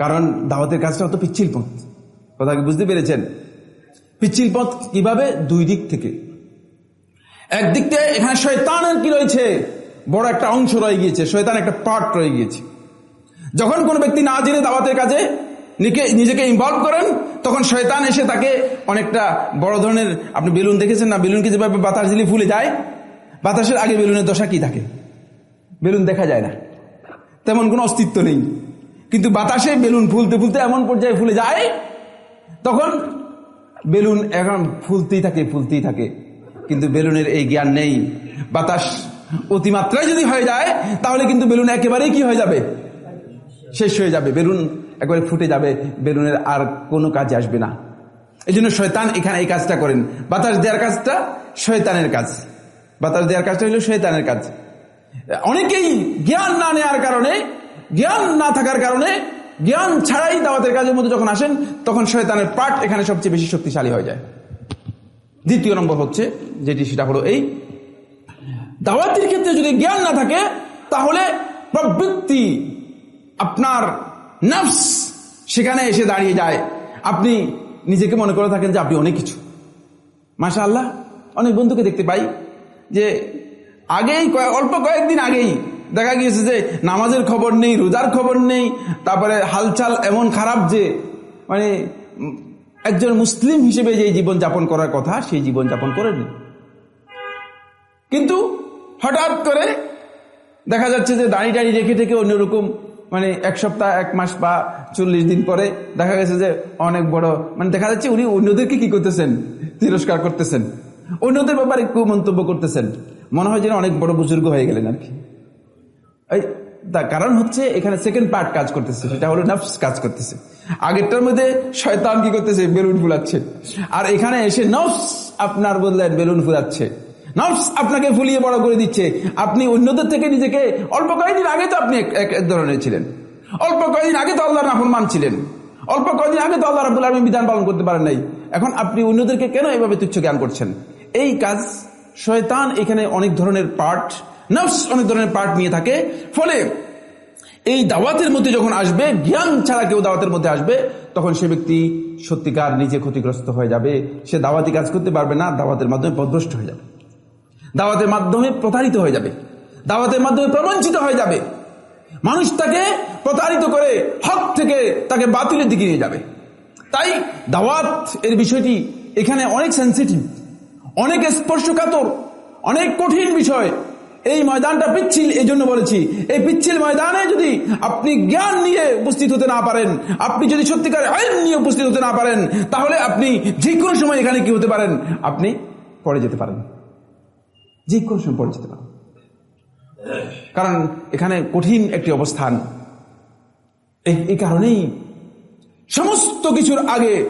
কারণ দাওয়াতের কাজটা অত পিচ্ছিল পথ। কথা বুঝতে পেরেছেন? পিচ্ছিল পথ কীভাবে? দুই দিক থেকে। একদিক থেকে এখানে শয়তানের কি রয়েছে? বড় একটা অংশ রয়ে গিয়েছে শয়তান একটা পার্ট রয়ে গিয়েছে। যখন কোন ব্যক্তি না জেনে দাওয়াতের কাজে নিজেকে ইনভলভ করেন, তখন শয়তান এসে তাকে অনেকটা বড় ধরনের আপনি বেলুন দেখেছেন না? বেলুনকে যেভাবে বাতাস দিলে ফুলে যায়, বাতাসের আগে বেলুনের দশা কি থাকে? বেলুন দেখা যায় না। তেমন কোনো অস্তিত্ব নেই। কিন্তু বাতাসে বেলুন ফুলতে ফুলতে এমন পর্যায়ে ফুলে যায়, তখন বেলুন এখন ফুলতেই থাকে ফুলতেই থাকে। কিন্তু বেলুনের এই জ্ঞান নেই। বাতাস অতিমাত্রায় যদি হয়ে যায়, তাহলে কিন্তু বেলুন একেবারেই কি হয়ে যাবে? শেষ হয়ে যাবে। বেলুন একবারে ফুটে যাবে। বেলুনের আর কোনো কাজে আসবে না। এই জন্য শয়তান এখানে এই কাজটা করেন। বাতাস দেওয়ার কাজটা শয়তানের কাজ। বাতাস দেওয়ার কাজটা হলো শয়তানের কাজ। অনেকেই জ্ঞান না নেওয়ার কারণে জ্ঞান না থাকার কারণে জ্ঞান ছাড়াই দাওয়াতের কাজের মধ্যে যখন আসেন, তখন শয়তানের পাঠ এখানে সবচেয়ে বেশি শক্তিশালী হয়ে যায়। দ্বিতীয় নম্বর হচ্ছে, যেটি সেটা হলো এই, দাওয়াতির ক্ষেত্রে যদি জ্ঞান না থাকে, তাহলে প্রবৃত্তি, আপনার নফস সেখানে এসে দাঁড়িয়ে যায়। আপনি নিজেকে মনে করে থাকেন যে আপনি অনেক কিছু। মাসা আল্লাহ অনেক বন্ধুকে দেখতে পাই যে আগেই অল্প কয়েকদিন আগেই দেখা গিয়েছে যে নামাজের খবর নেই, রোজার খবর নেই, তারপরে হালচাল এমন খারাপ যে মানে একজন মুসলিম হিসেবে যে জীবন যাপন করার কথা, সেই জীবন যাপন করেন। কিন্তু হঠাৎ করে দেখা যাচ্ছে যে দাঁড়িয়ে দাঁড়িয়ে রেখে থেকে অন্যরকম মানে এক সপ্তাহ, এক মাস বা চল্লিশ দিন পরে দেখা গেছে যে অনেক বড় মানে দেখা যাচ্ছে উনি অন্যদেরকে কি করতেছেন? তিরস্কার করতেছেন। অন্যদের ব্যাপারে একটু মন্তব্য করতেছেন। মনে হয় যেন অনেক বড় বুজুর্গ হয়ে গেলেন আর কি। তার কারণ হচ্ছে এখানে সেকেন্ড পার্ট কাজ করতেছে, সেটা হলো নফস কাজ করতেছে। আগেরটার মধ্যে শয়তান কি করতেছে? বেলুন ফুলাচ্ছে। আর এখানে এসে নফস আপনার বদলে বেলুন ফুলাচ্ছে। নফস আপনাকে ফুলিয়ে বড় করে দিচ্ছে। আপনি অন্যদের থেকে নিজেকে অল্প কয়েকদিন আগে তো আপনি এক ধরনের ছিলেন। অল্প কয়েকদিন আগে তো আল্লাহ নাফরমান ছিলেন। অল্প কয়েকদিন আগে তো আল্লাহ রাবুল আলমী বিধান পালন করতে পারেন নাই। এখন আপনি অন্যদেরকে কেন এভাবে তুচ্ছ জ্ঞান করছেন? এই কাজ শয়তান এখানে অনেক ধরনের পার্ট নফস অনেক ধরনের পার্ট নিয়ে থাকে। ফলে এই দাওয়াতের মধ্যে যখন আসবে, জ্ঞান ছাড়া কেউ দাওয়াতের মধ্যে আসবে, তখন সে ব্যক্তি সত্যিকার নিজে ক্ষতিগ্রস্ত হয়ে যাবে। সে দাওয়াতি কাজ করতে পারবে না, দাওয়াতের মাধ্যমে পদভ্রষ্ট হয়ে যাবে। দাওয়াতের মাধ্যমে প্রতারিত হয়ে যাবে। দাওয়াতের মাধ্যমে প্রবঞ্চিত হয়ে যাবে। মানুষ তাকে প্রতারিত করে হক থেকে তাকে বাতিলের দিকে নিয়ে যাবে। তাই দাওয়াত এর বিষয়টি এখানে অনেক সেন্সিটিভ অনেক স্পর্শকাতর, অনেক কঠিন বিষয়। এই ময়দানটা পিচ্ছিল এই জন্য বলেছি। এই পিচ্ছিল ময়দানে যদি আপনি জ্ঞান নিয়ে উপস্থিত হতে না পারেন, আপনি যদি সত্যিকার আইন নিয়ে উপস্থিত হতে না পারেন, তাহলে আপনি যে কোনো সময় এখানে কি হতে পারেন? আপনি পড়ে যেতে পারেন। যে কোনো সময় পড়ে যেতে পারেন। কারণ এখানে কঠিন একটি অবস্থান। এই কারণেই সমস্ত কিছুর আগে,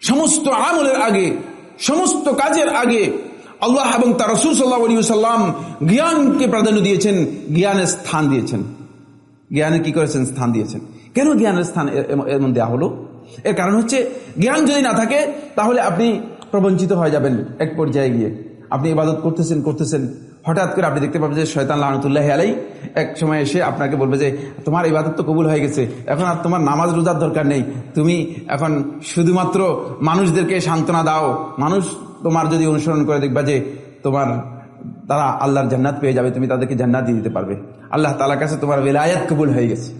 সমস্ত আমলের আগে, সমস্ত কাজের আগে আল্লাহ এবং তার রসুল সাল্লাহ সাল্লাম জ্ঞানকে প্রাধান্য দিয়েছেন, জ্ঞানের স্থান দিয়েছেন। জ্ঞানে কি করেছেন? স্থান দিয়েছেন। কেন জ্ঞানের স্থান এমন দেওয়া হলো? এর কারণ হচ্ছে, জ্ঞান যদি না থাকে, তাহলে আপনি প্রবঞ্চিত হয়ে যাবেন এক পর্যায়ে গিয়ে। আপনি ইবাদত করতেছেন করতেছেন। হঠাৎ করে আপনি দেখতে পাবেন যে শয়তান লাহনতুল্লাহ আলাই এক সময় এসে আপনাকে বলবে যে, তোমার ইবাদত তো কবুল হয়ে গেছে। এখন আর তোমার নামাজ রোজার দরকার নেই। তুমি এখন শুধুমাত্র মানুষদেরকে সান্ত্বনা দাও। মানুষ তোমার যদি অনুসরণ করে দেখবা যে, তোমার তারা আল্লাহর জান্নাত পেয়ে যাবে, তুমি তাদেরকে জান্নাত দিয়ে দিতে পারবে। আল্লাহ তালার কাছে তোমার বেলায়াত কবুল হয়ে গেছে।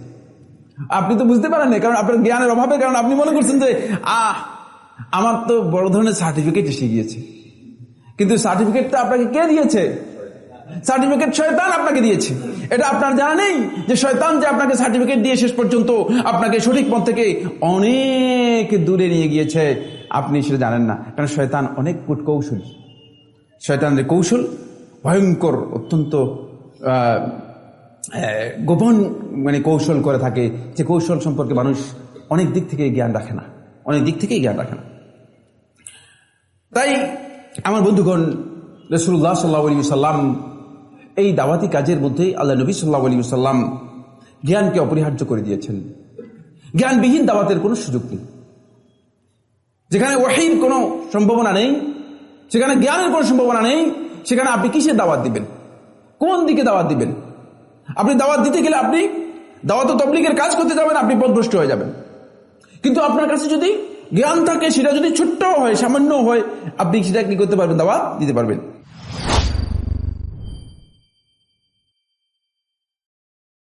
আপনি তো বুঝতে পারেন না কারণ আপনার জ্ঞানের অভাবে কারণ আপনি মনে করছেন যে, আহ, আমার তো বড় ধরনের সার্টিফিকেট এসে গিয়েছে। কিন্তু সার্টিফিকেটটা আপনাকে কে দিয়েছে? সার্টিফিকেট শয়তান আপনাকে দিয়েছে। এটা আপনার জানা নেই যে শয়তান যে আপনাকে সার্টিফিকেট দিয়ে শেষ পর্যন্ত আপনাকে সঠিক পথ থেকে অনেক দূরে নিয়ে গিয়েছে, আপনি সেটা জানেন না। কারণ শয়তান অনেক কুট কৌশলী। শয়তানের কৌশল ভয়ঙ্কর, অত্যন্ত গোপন মানে কৌশল করে থাকে। যে কৌশল সম্পর্কে মানুষ অনেক দিক থেকে জ্ঞান রাখে না। অনেক দিক থেকেই জ্ঞান রাখে না। তাই আমার বন্ধুগণ রসুল্লাহ সাল্লাহ আলী সাল্লাম এই দাওয়াতি কাজের মধ্যে আল্লাহ নবী সাল্লাহ আলী সাল্লাম জ্ঞানকে অপরিহার্য করে দিয়েছেন। জ্ঞানবিহীন দাওয়াতের কোনো সুযোগ নেই। যেখানে ওয়াহির কোনো সম্ভাবনা নেই, সেখানে জ্ঞানের কোনো সম্ভাবনা নেই, সেখানে আপনি কিসের দাওয়াত দিবেন? কোন দিকে দাওয়াত দিবেন? আপনি দাওয়াত দিতে গেলে আপনি দাওয়াত ও তবলিগের কাজ করতে যাবেন, আপনি পথভ্রষ্ট হয়ে যাবেন। কিন্তু আপনার কাছে যদি জ্ঞান থাকে, সেটা যদি ছোট্ট হয় সামান্য হয়, আপনি সেটা কি করতে পারবেন? দাওয়াত দিতে পারবেন।